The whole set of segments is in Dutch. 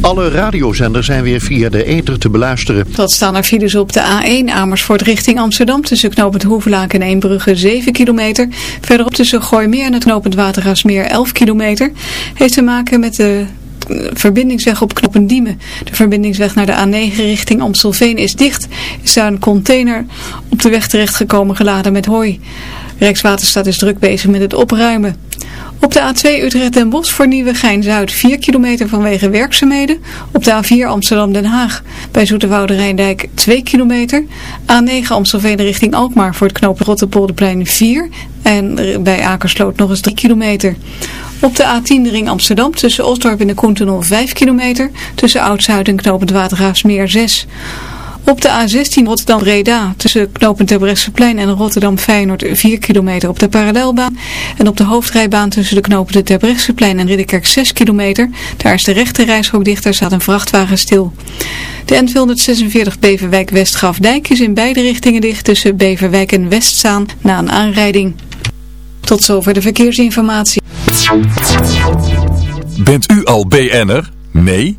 Alle radiozenders zijn weer via de ether te beluisteren. Dat staan er files op de A1 Amersfoort richting Amsterdam tussen knooppunt Hoevelaak en Eembrugge 7 kilometer. Verderop tussen Gooimeer en het knooppunt Watergaasmeer 11 kilometer. Heeft te maken met de verbindingsweg op knooppunt Diemen. De verbindingsweg naar de A9 richting Amstelveen is dicht. Is daar een container op de weg terechtgekomen geladen met hooi. Rijkswaterstaat is druk bezig met het opruimen. Op de A2 Utrecht-Den Bosch voor Nieuwegein-Zuid 4 kilometer vanwege werkzaamheden. Op de A4 Amsterdam-Den Haag bij Zoeterwoude Rijndijk 2 kilometer. A9 Amstelveen richting Alkmaar voor het knopen Rotterpolderplein 4. En bij Akersloot nog eens 3 kilometer. Op de A10 ring Amsterdam tussen Osdorp en de Koentunnel 5 kilometer. Tussen Oud-Zuid en knopend Watergraafsmeer 6 op de A16 Rotterdam-Breda tussen knooppunt Terbrechtseplein en Rotterdam-Feyenoord 4 kilometer op de parallelbaan. En op de hoofdrijbaan tussen de knooppunten Terbrechtseplein en Ridderkerk 6 kilometer. Daar is de rechte reishok dicht, daar staat een vrachtwagen stil. De N246 Beverwijk-Westgrafdijk is in beide richtingen dicht tussen Beverwijk en Westzaan na een aanrijding. Tot zover de verkeersinformatie. Bent u al BN'er? Nee?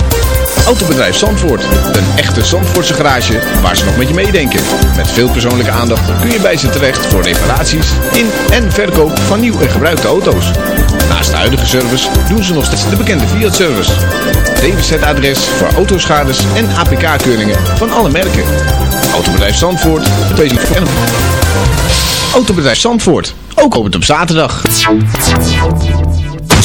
Autobedrijf Zandvoort. Een echte Zandvoortse garage waar ze nog met je meedenken. Met veel persoonlijke aandacht kun je bij ze terecht voor reparaties in en verkoop van nieuw en gebruikte auto's. Naast de huidige service doen ze nog steeds de bekende Fiat-service. DWZ-adres voor autoschades en APK-keuringen van alle merken. Autobedrijf Zandvoort, de bezig voor Autobedrijf Zandvoort, ook opent op zaterdag.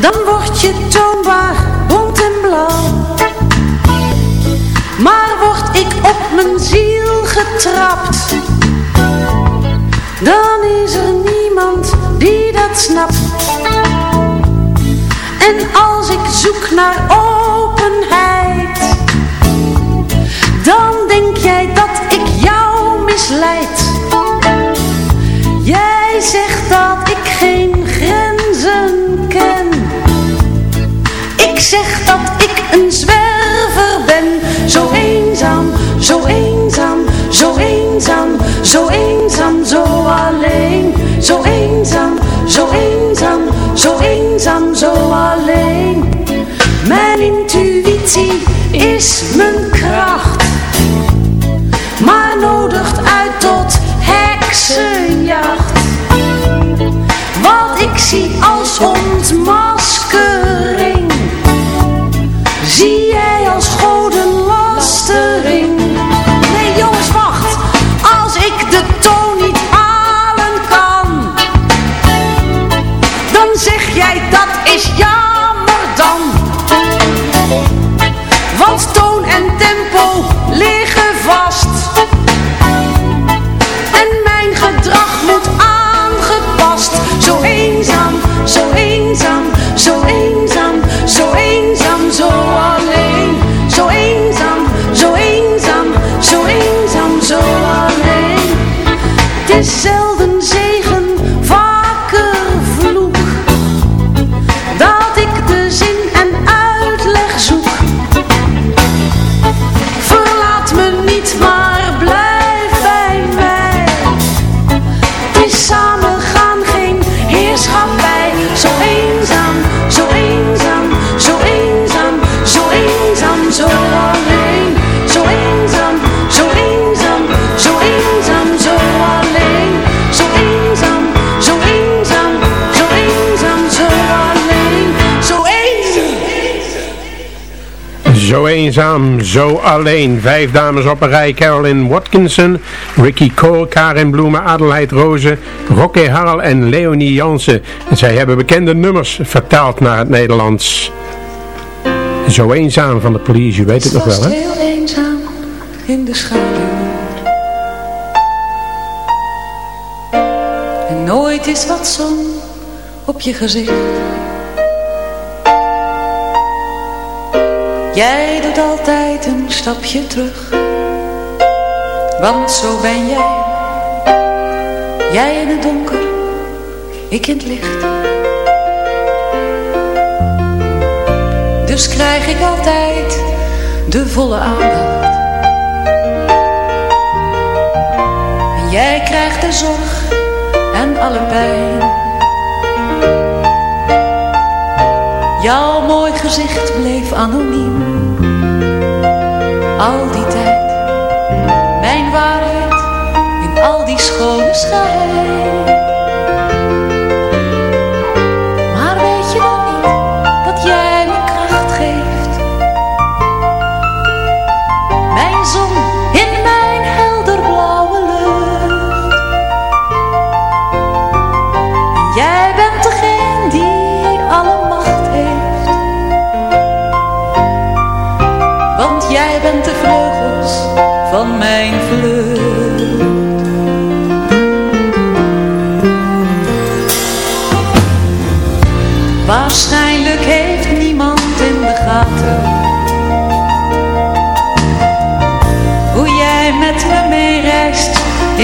Dan word je toonbaar rond en blauw. Maar word ik op mijn ziel getrapt Dan is er niemand die dat snapt. En als ik zoek naar openheid Dan denk jij dat ik jou misleid eenzaam, zo alleen. Vijf dames op een rij. Carolyn Watkinson, Ricky Cole, Karin Bloemen, Adelheid Rozen, Rocky Harrel en Leonie Jansen. zij hebben bekende nummers vertaald naar het Nederlands. Zo eenzaam van de police, u weet het nog wel hè? heel eenzaam in de schaduw. En nooit is wat zon op je gezicht. Jij doet altijd een stapje terug. Want zo ben jij. Jij in het donker, ik in het licht. Dus krijg ik altijd de volle aandacht. En jij krijgt de zorg en alle pijn. Jouw mooi gezicht bleef anoniem. Al die tijd. Mijn waarheid in al die schone schijn.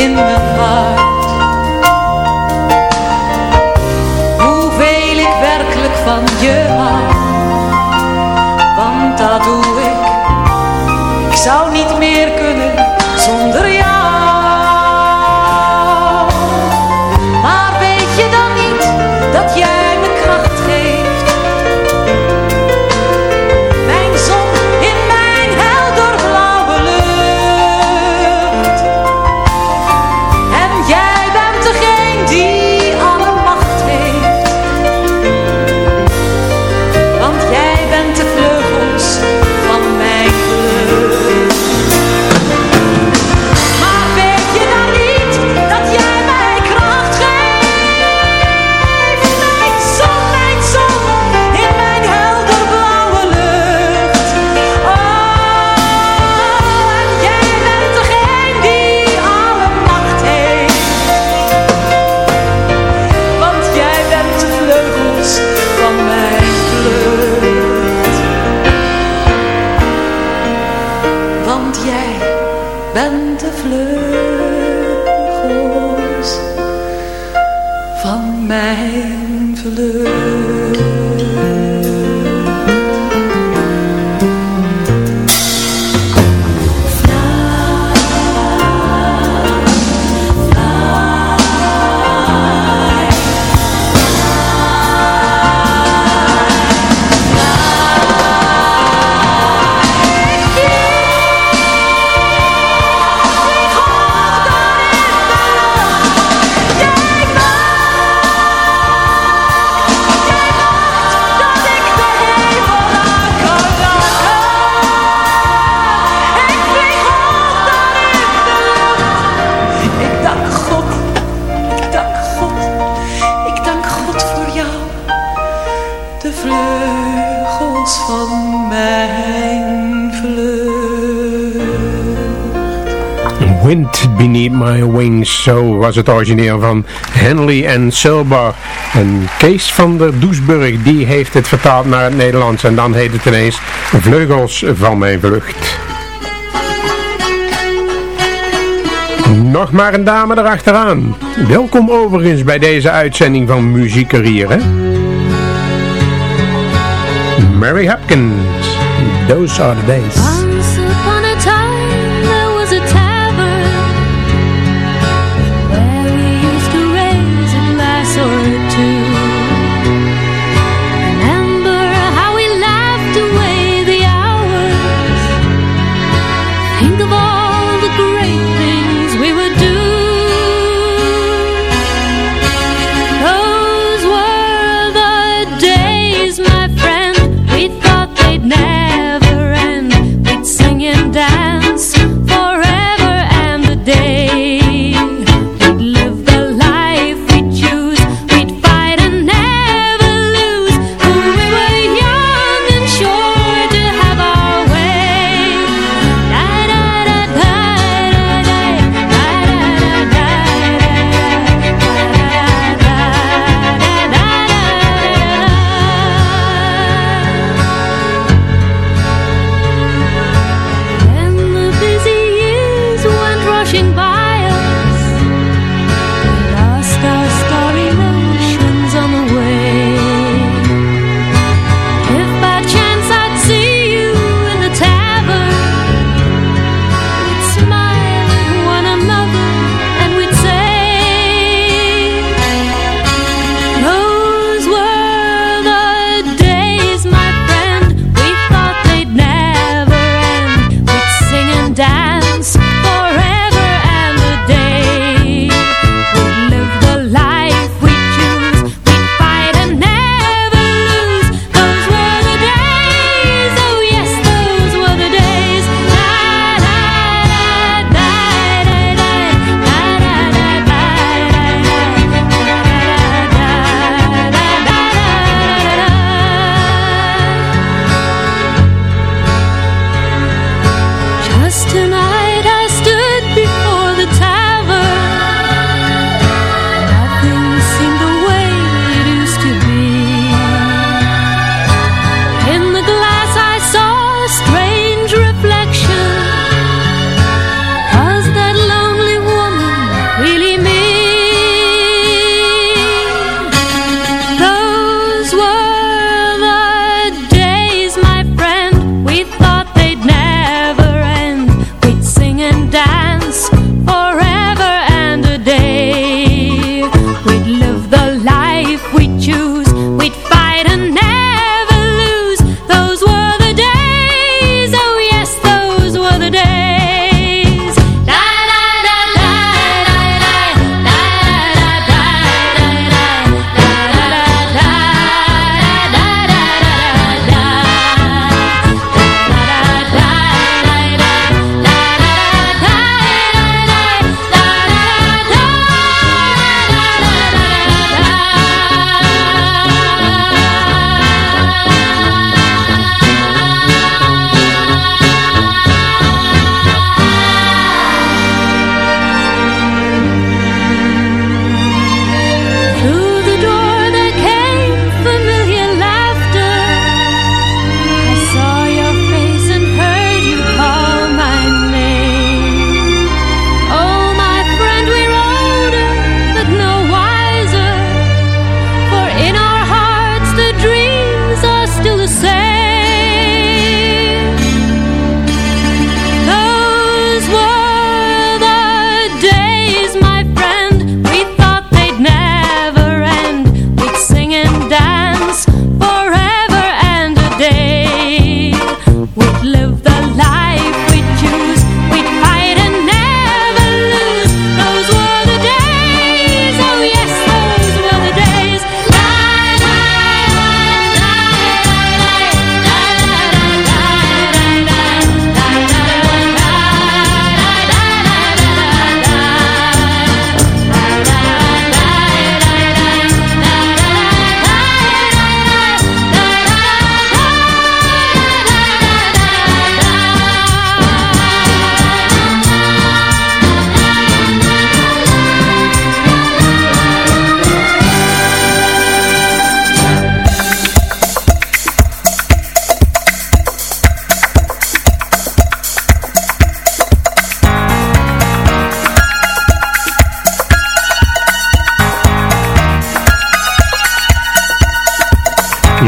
In mijn hart Beneath My Wings, zo was het origineel van Henley en Silber. En Kees van der Doesburg, die heeft het vertaald naar het Nederlands. En dan heet het ineens Vleugels van mijn vlucht. Nog maar een dame erachteraan. Welkom overigens bij deze uitzending van hè? Mary Hopkins, Those Are The Days.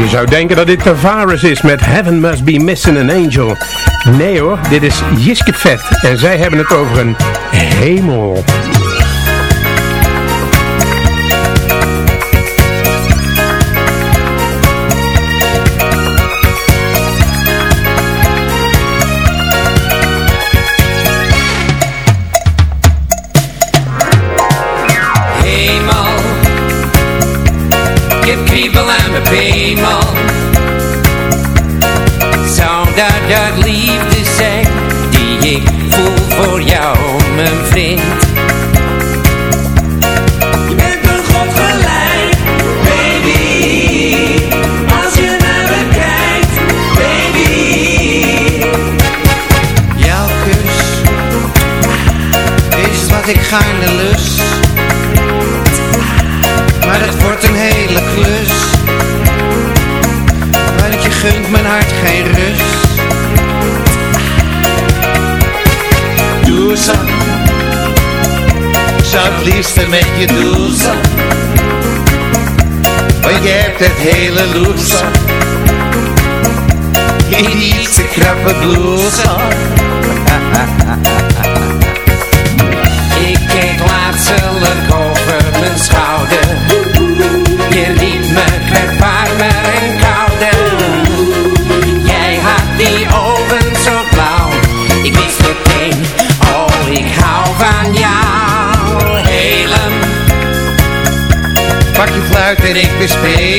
Je zou denken dat dit Tavares is met Heaven Must Be Missing an Angel. Nee hoor, dit is Jiske Vet en zij hebben het over een hemel. Ik gaarne lust. Maar het wordt een hele klus. Want je gunt mijn hart geen rust. Doe zo. Zou het liefste met je doen zo. Want je hebt het hele loes In die te krappe blouse Ik laatstelijk over mijn schouder. Je liet me kwetsbaarder en kouder Jij had die ogen zo blauw. Ik wist meteen, oh ik hou van jou. Helem Pak je fluit en ik bespeel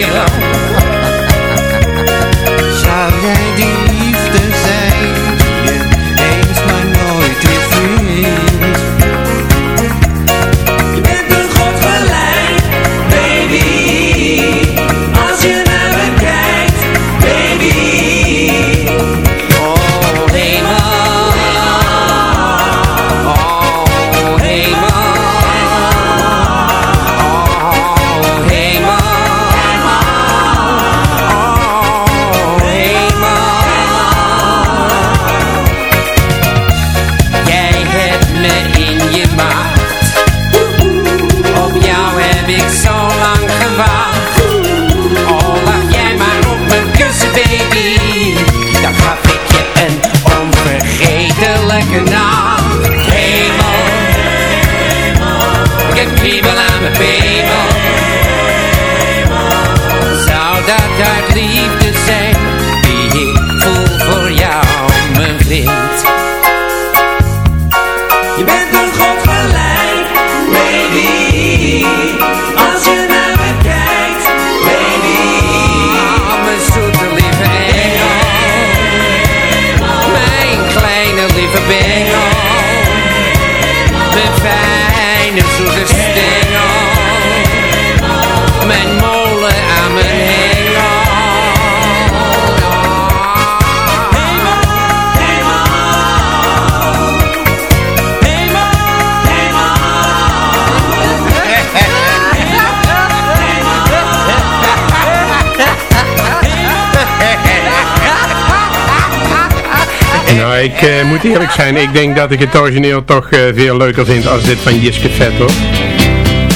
ik eh, moet eerlijk zijn, ik denk dat ik het origineel toch eh, veel leuker vind als dit van Jiske Vet hoor.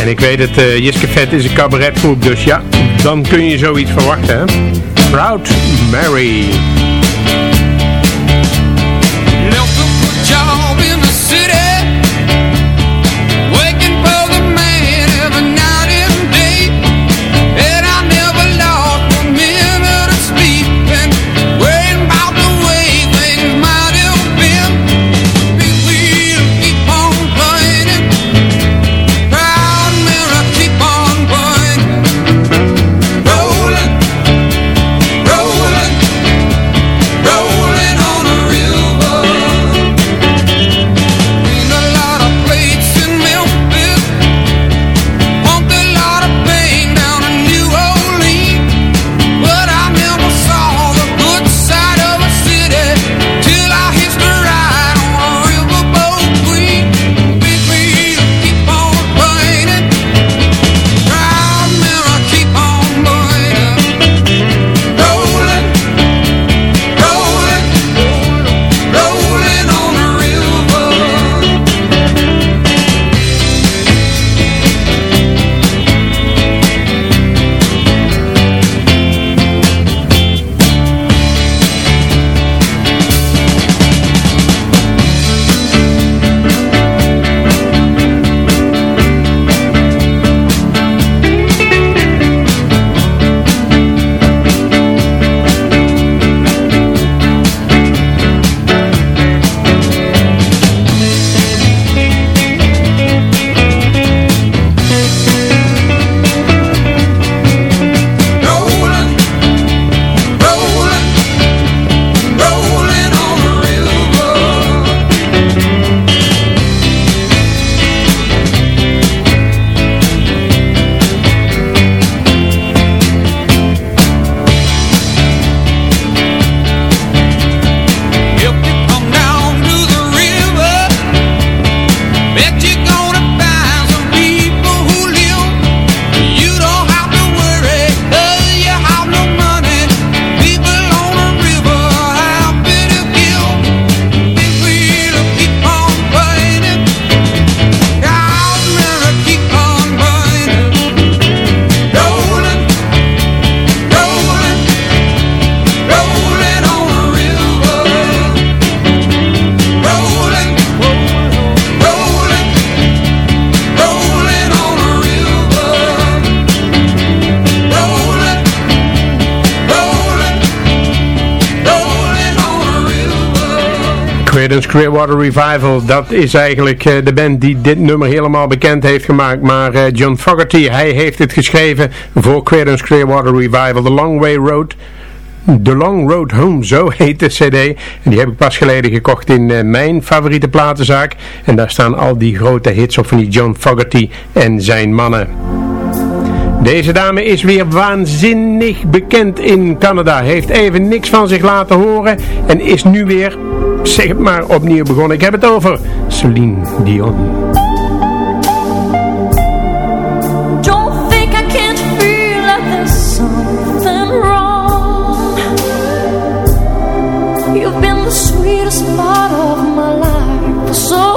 En ik weet het, uh, Jiske Vet is een cabaretgroep, dus ja, dan kun je zoiets verwachten hè. Proud Mary. Clearwater Revival, dat is eigenlijk uh, de band die dit nummer helemaal bekend heeft gemaakt. Maar uh, John Fogerty, hij heeft het geschreven voor Creedence Clearwater Revival, The Long Way Road. The Long Road Home, zo heet de cd. En die heb ik pas geleden gekocht in uh, mijn favoriete platenzaak. En daar staan al die grote hits op van die John Fogerty en zijn mannen. Deze dame is weer waanzinnig bekend in Canada. Heeft even niks van zich laten horen en is nu weer, zeg het maar, opnieuw begonnen. Ik heb het over Celine Dion. Don't think I can't feel that there's something wrong You've been the sweetest part of my life so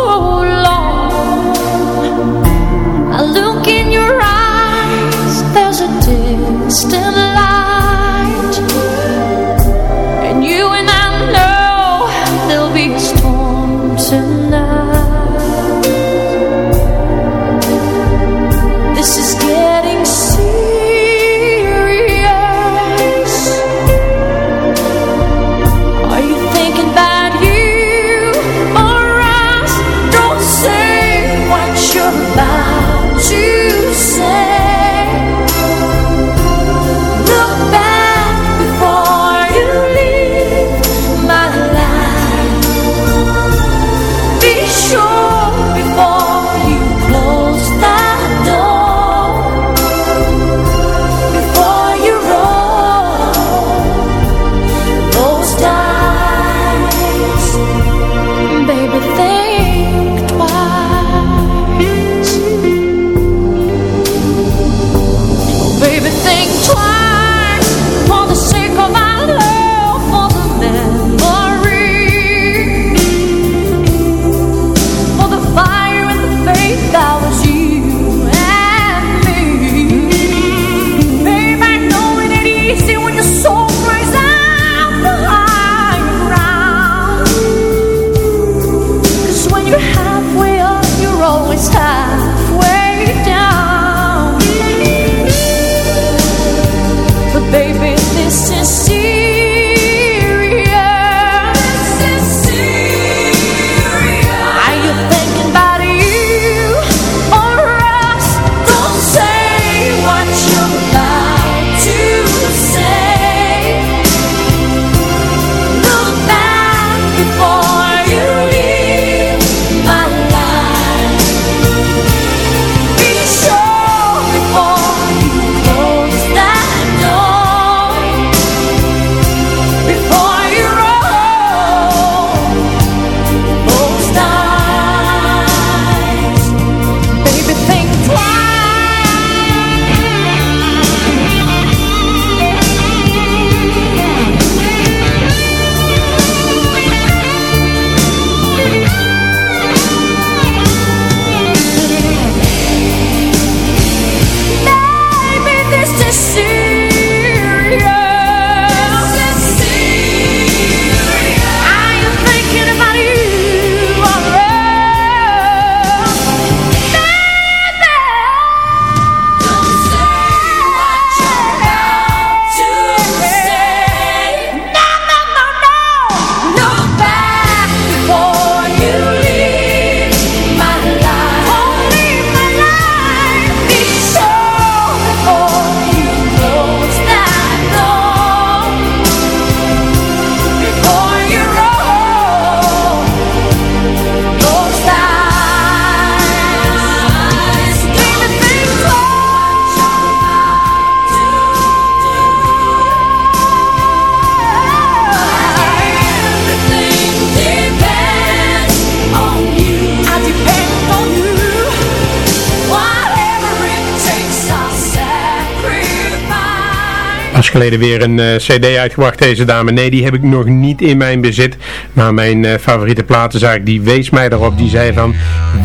Geleden weer een eh, cd uitgebracht deze dame. Nee, die heb ik nog niet in mijn bezit. Maar mijn eh, favoriete platenzaak die wees mij erop. Die zei van,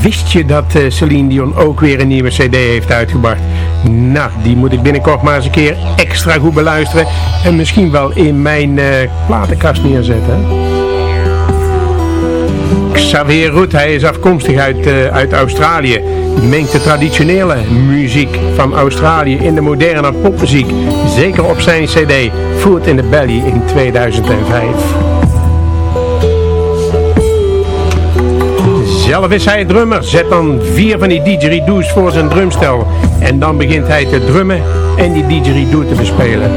wist je dat eh, Celine Dion ook weer een nieuwe cd heeft uitgebracht? Nou, die moet ik binnenkort maar eens een keer extra goed beluisteren. En misschien wel in mijn platenkast neerzetten. Xavier Roet, hij is afkomstig uit, eh, uit Australië. Mengt de traditionele muziek van Australië in de moderne popmuziek. Zeker op zijn cd Food in the Belly in 2005. Zelf is hij drummer, zet dan vier van die didgeridoos voor zijn drumstel. En dan begint hij te drummen en die didgeridoo te bespelen.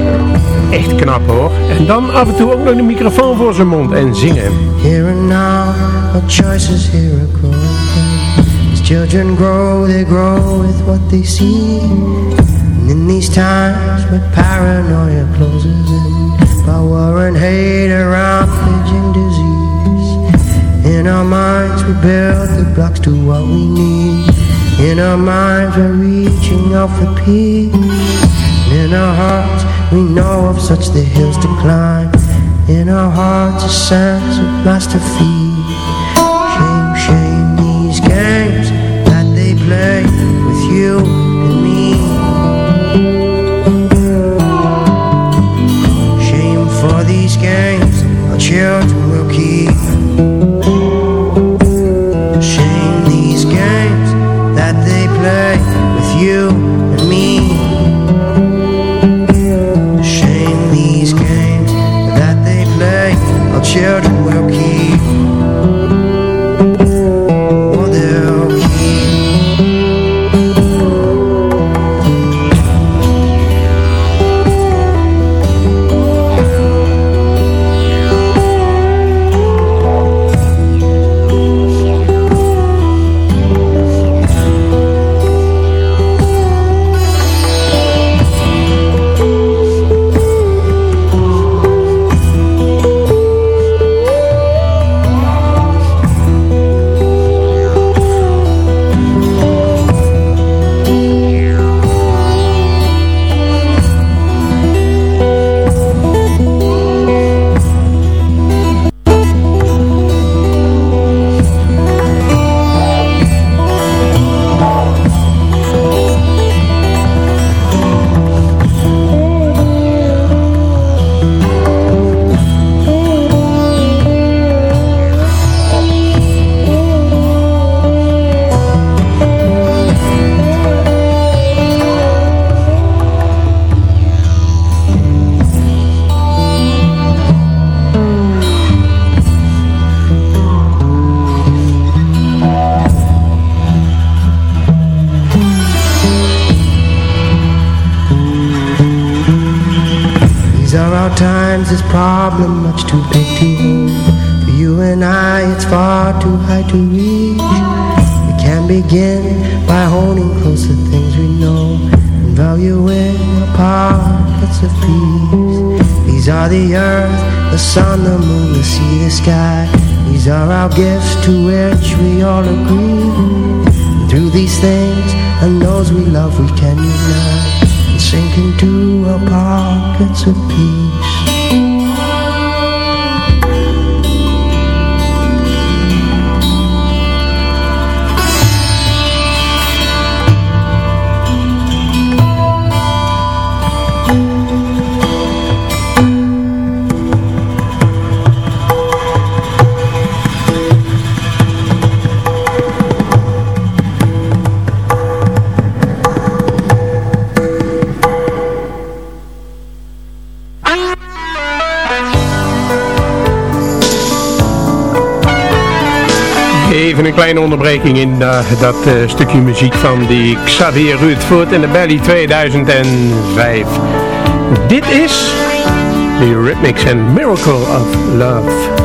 Echt knap hoor. En dan af en toe ook nog de microfoon voor zijn mond en zingen. Here and now, our choices here are growing. As children grow, they grow with what they see. And in these times, where paranoia closes in, war and hate around raging disease. In our minds, we build the blocks to what we need. In our minds, we're reaching out for peace. In our hearts, we know of such the hills to climb. In our hearts, a sense of master feet. These are our times, this problem much too big to hold. For you and I, it's far too high to reach. We can begin by holding close the things we know and valuing our pockets of peace. These are the earth, the sun, the moon, the sea, the sky. These are our gifts to which we all agree. And through these things and those we love, we can unite sink into our pockets of peace. Even een kleine onderbreking in eh, dat eh, stukje muziek van die Xavier Rutvoort in de Belly 2005. Dit is The Eurythmics and Miracle of Love.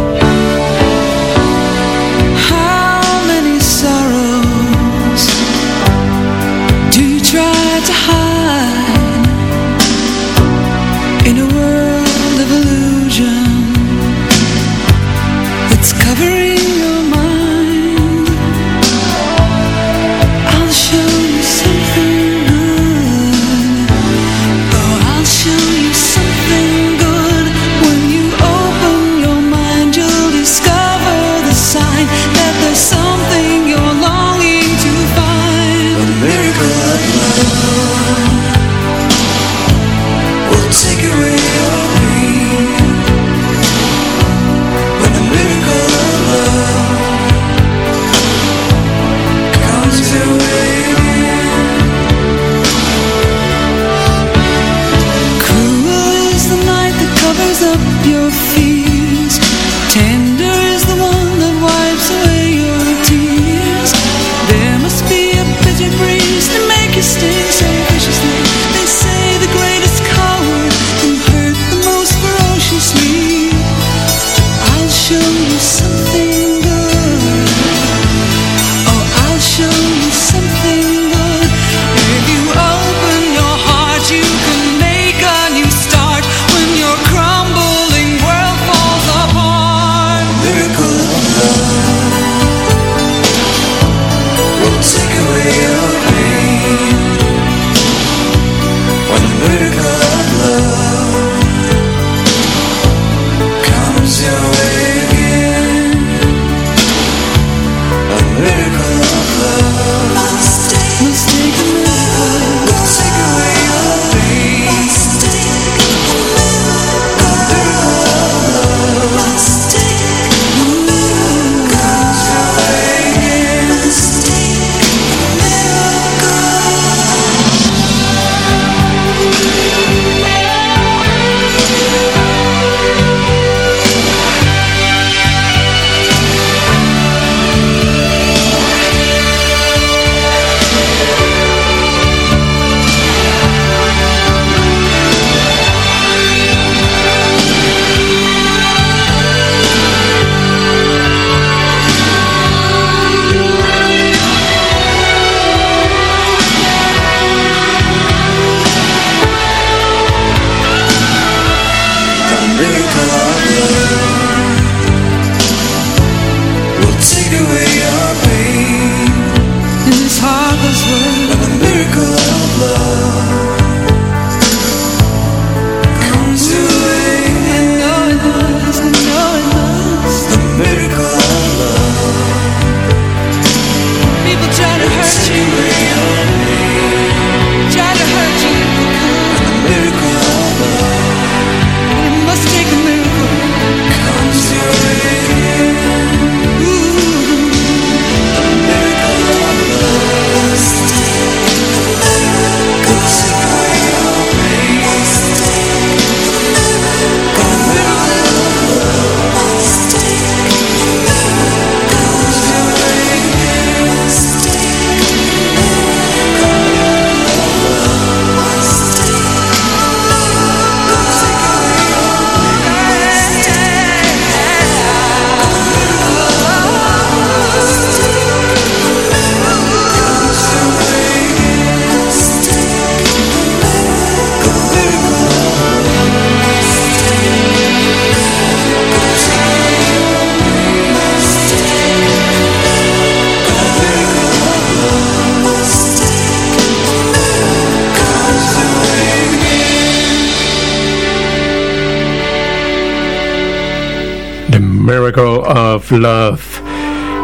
Love.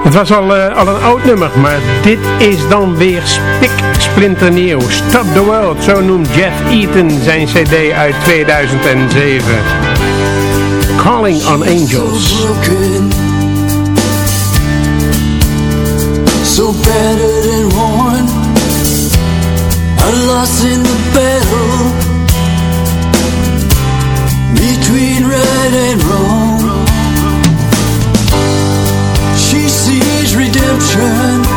Het was al, eh, al een oud nummer, maar dit is dan weer spik splinternieuw. Stop the World, zo noemt Jeff Eaton zijn cd uit 2007. Calling on Angels. So battered and worn. I lost in the battle between right and 成。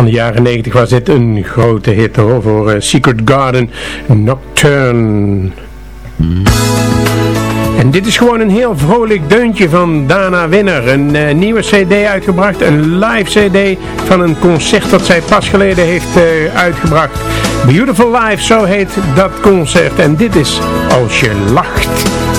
Van de jaren 90 was dit een grote hit hoor, voor eh, Secret Garden Nocturne. En dit is gewoon een heel vrolijk deuntje van Dana Winner. Een eh, nieuwe cd uitgebracht, een live cd van een concert dat zij pas geleden heeft eh, uitgebracht. Beautiful Life, zo heet dat concert. En dit is Als je lacht.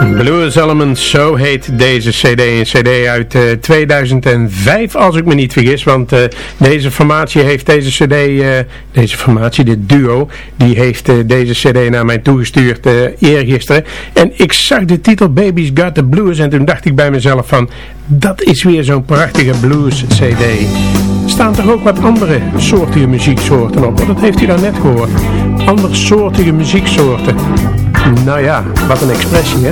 Blues Elements, zo heet deze cd. Een cd uit uh, 2005 als ik me niet vergis. Want uh, deze formatie heeft deze cd, uh, deze formatie, dit duo, die heeft deze cd naar mij toegestuurd eergisteren. En ik zag de titel Baby's Got the Blues en toen dacht ik bij mezelf van, dat is weer zo'n prachtige blues cd. Staan toch ook wat andere soortige muzieksoorten op? Want dat heeft u dan net gehoord. Andere soortige muzieksoorten. Nou ja, wat een expressie, hè?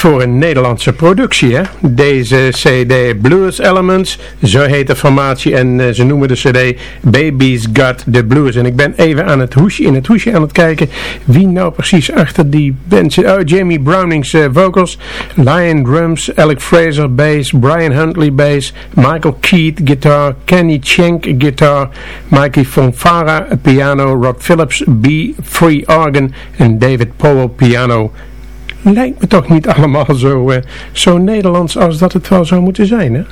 Voor een Nederlandse productie, hè? Deze CD Blues Elements, zo heet de formatie en eh, ze noemen de CD Baby's Got the Blues. En ik ben even aan het hoesje, in het hoesje aan het kijken wie nou precies achter die band. Oh, Jamie Browning's eh, vocals, Lion drums, Alec Fraser bass, Brian Huntley bass, Michael Keith guitar, Kenny Schenk guitar, Mikey Fonfara piano, Rod Phillips B free organ en David Powell piano lijkt me toch niet allemaal zo, eh, zo Nederlands als dat het wel zou moeten zijn, hè?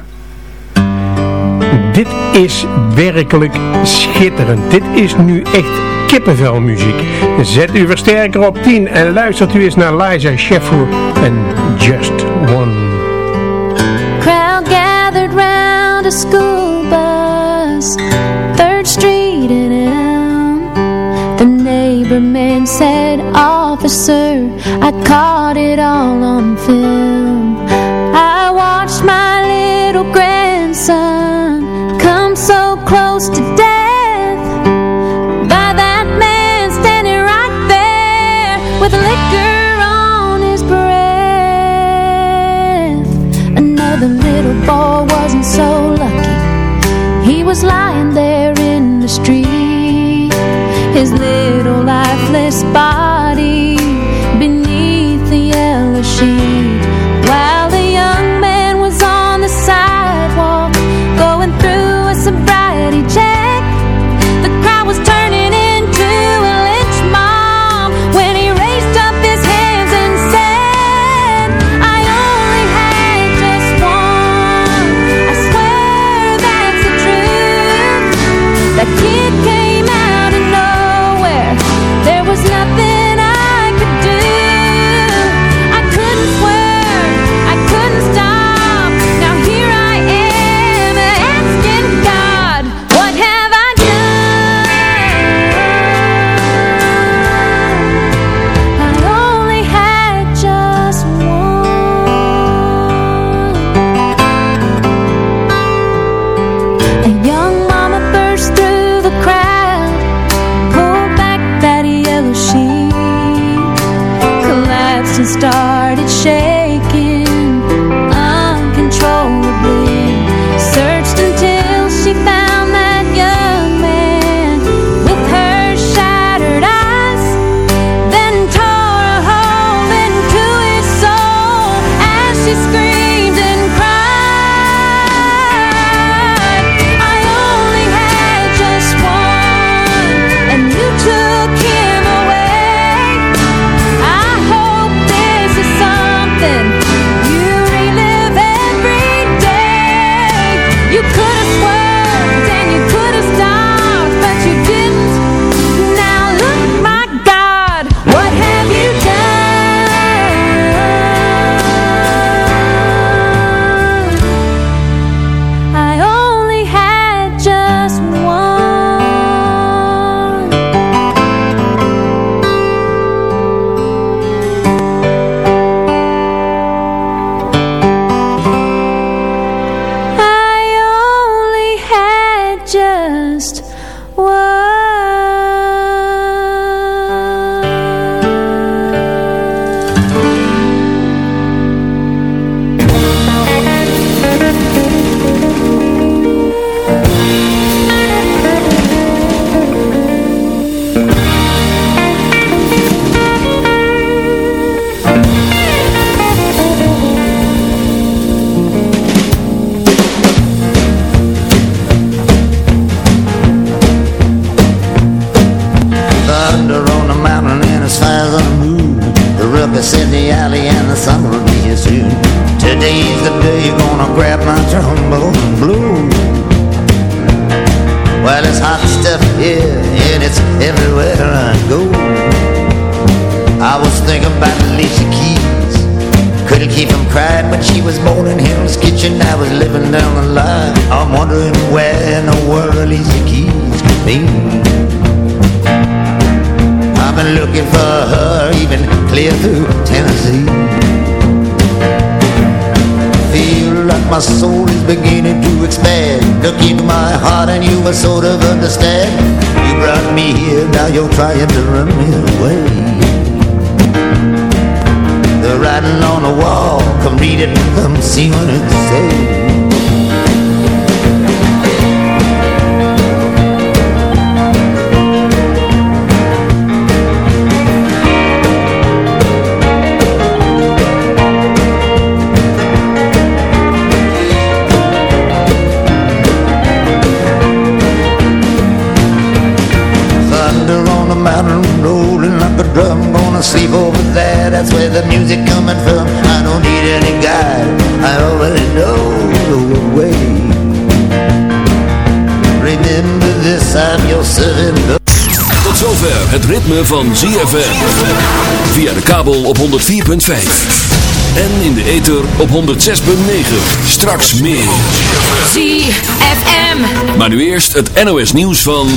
Dit is werkelijk schitterend. Dit is nu echt kippenvelmuziek. Zet u versterker op 10 en luistert u eens naar Liza Sheffer en Just One. Crowd gathered round a school bus, Third Street in Elm. The neighborman said, Officer, I caught it all on film. Trombone blue. Well, it's hot stuff here and it's everywhere I go. I was thinking about Alicia Keys. Couldn't keep from crying when she was born in Hell's Kitchen. I was living down the line. I'm wondering where in the world Alicia Keys could be. I've been looking for her even clear through Tennessee. Feel like my soul is beginning to expand. Look into my heart and you will sort of understand. You brought me here, now you're trying to run me away. The writing on the wall, come read it, come see what it says music coming from. I don't need any guide, I already know the way. Remember this, I'm your servant. Tot zover het ritme van ZFM. Via de kabel op 104.5. En in de ether op 106.9. Straks meer. ZFM. Maar nu eerst het NOS nieuws van...